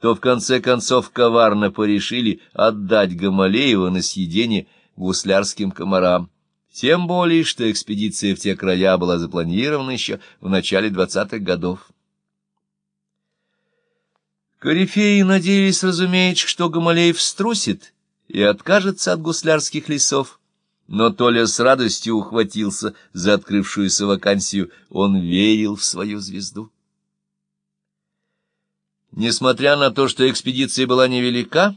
то в конце концов коварно порешили отдать Гамалеева на съедение гуслярским комарам. Тем более, что экспедиция в те края была запланирована еще в начале двадцатых годов. Корифеи надеялись, разумеется, что Гамалеев струсит и откажется от гуслярских лесов. Но Толя с радостью ухватился за открывшуюся вакансию. Он верил в свою звезду. Несмотря на то, что экспедиция была невелика,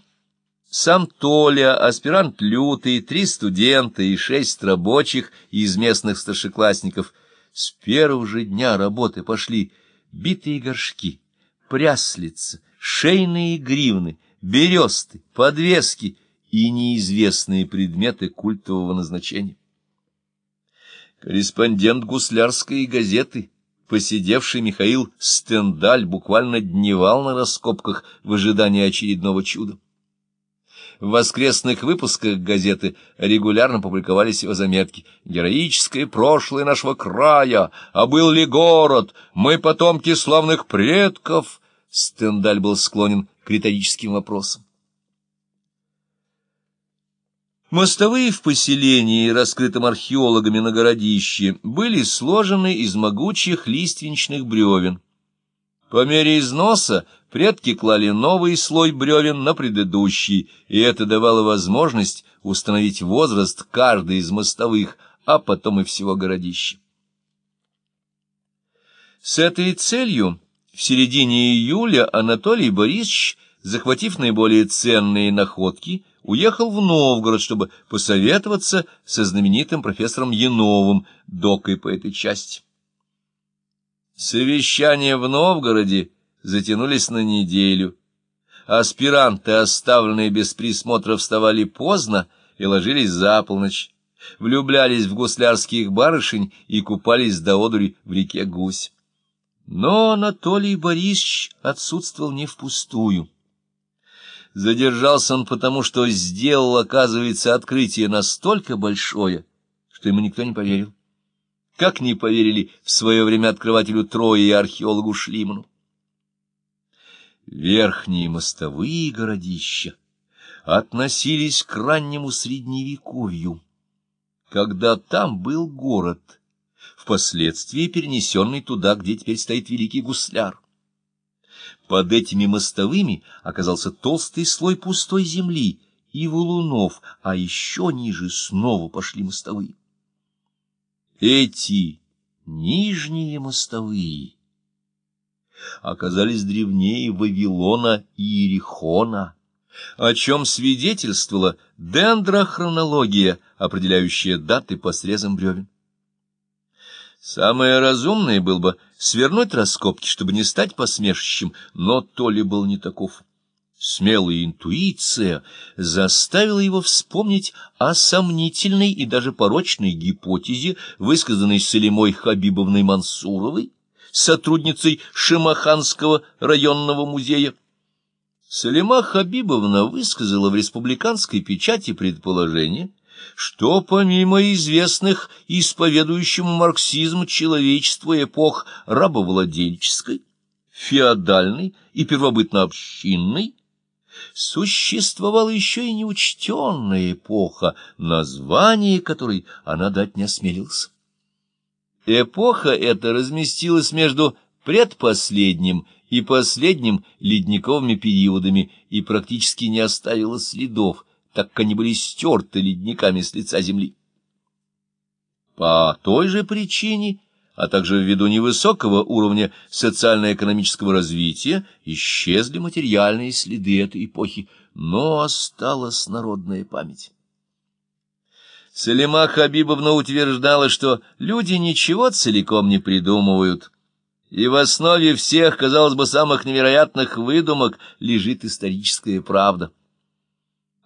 сам Толя, аспирант Лютый, три студента и шесть рабочих из местных старшеклассников с первого же дня работы пошли битые горшки, пряслица, шейные гривны, бересты, подвески и неизвестные предметы культового назначения. Корреспондент гуслярской газеты, посидевший Михаил Стендаль, буквально дневал на раскопках в ожидании очередного чуда. В воскресных выпусках газеты регулярно публиковались его заметки. «Героическое прошлое нашего края! А был ли город? Мы потомки славных предков!» Стендаль был склонен к риторическим вопросам. Мостовые в поселении, раскрытом археологами на городище, были сложены из могучих лиственничных бревен. По мере износа предки клали новый слой бревен на предыдущий, и это давало возможность установить возраст каждой из мостовых, а потом и всего городища. С этой целью в середине июля Анатолий Борисович, захватив наиболее ценные находки, уехал в Новгород, чтобы посоветоваться со знаменитым профессором Яновым, докой по этой части. Совещания в Новгороде затянулись на неделю. Аспиранты, оставленные без присмотра, вставали поздно и ложились за полночь, влюблялись в гуслярских барышень и купались до одури в реке Гусь. Но Анатолий Борисович отсутствовал не впустую. Задержался он потому, что сделал, оказывается, открытие настолько большое, что ему никто не поверил. Как не поверили в свое время открывателю Трои и археологу Шлиману. Верхние мостовые городища относились к раннему Средневековью, когда там был город — впоследствии перенесенный туда, где теперь стоит великий гусляр. Под этими мостовыми оказался толстый слой пустой земли и валунов, а еще ниже снова пошли мостовые. Эти нижние мостовые оказались древнее Вавилона и Иерихона, о чем свидетельствовала дендрохронология, определяющая даты по срезам бревен. Самое разумное было бы свернуть раскопки, чтобы не стать посмешищем, но то ли был не таков. Смелая интуиция заставила его вспомнить о сомнительной и даже порочной гипотезе, высказанной Салимой Хабибовной Мансуровой, сотрудницей Шимаханского районного музея. Салима Хабибовна высказала в республиканской печати предположение, что помимо известных исповедующим марксизм человечества эпох рабовладельческой, феодальной и первобытно-общинной, существовала еще и неучтенная эпоха, название которой она дать не осмелилась. Эпоха эта разместилась между предпоследним и последним ледниковыми периодами и практически не оставила следов, так как они были стерты ледниками с лица земли. По той же причине, а также ввиду невысокого уровня социально-экономического развития, исчезли материальные следы этой эпохи, но осталась народная память. Салима Хабибовна утверждала, что люди ничего целиком не придумывают, и в основе всех, казалось бы, самых невероятных выдумок лежит историческая правда.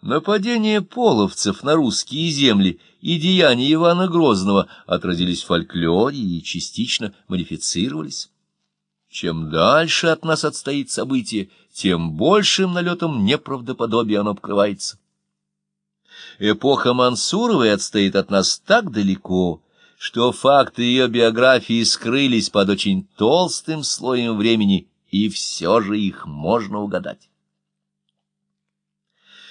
Нападение половцев на русские земли и деяния Ивана Грозного отразились в фольклоре и частично модифицировались. Чем дальше от нас отстоит событие, тем большим налетом неправдоподобия оно покрывается. Эпоха Мансуровой отстоит от нас так далеко, что факты ее биографии скрылись под очень толстым слоем времени и все же их можно угадать.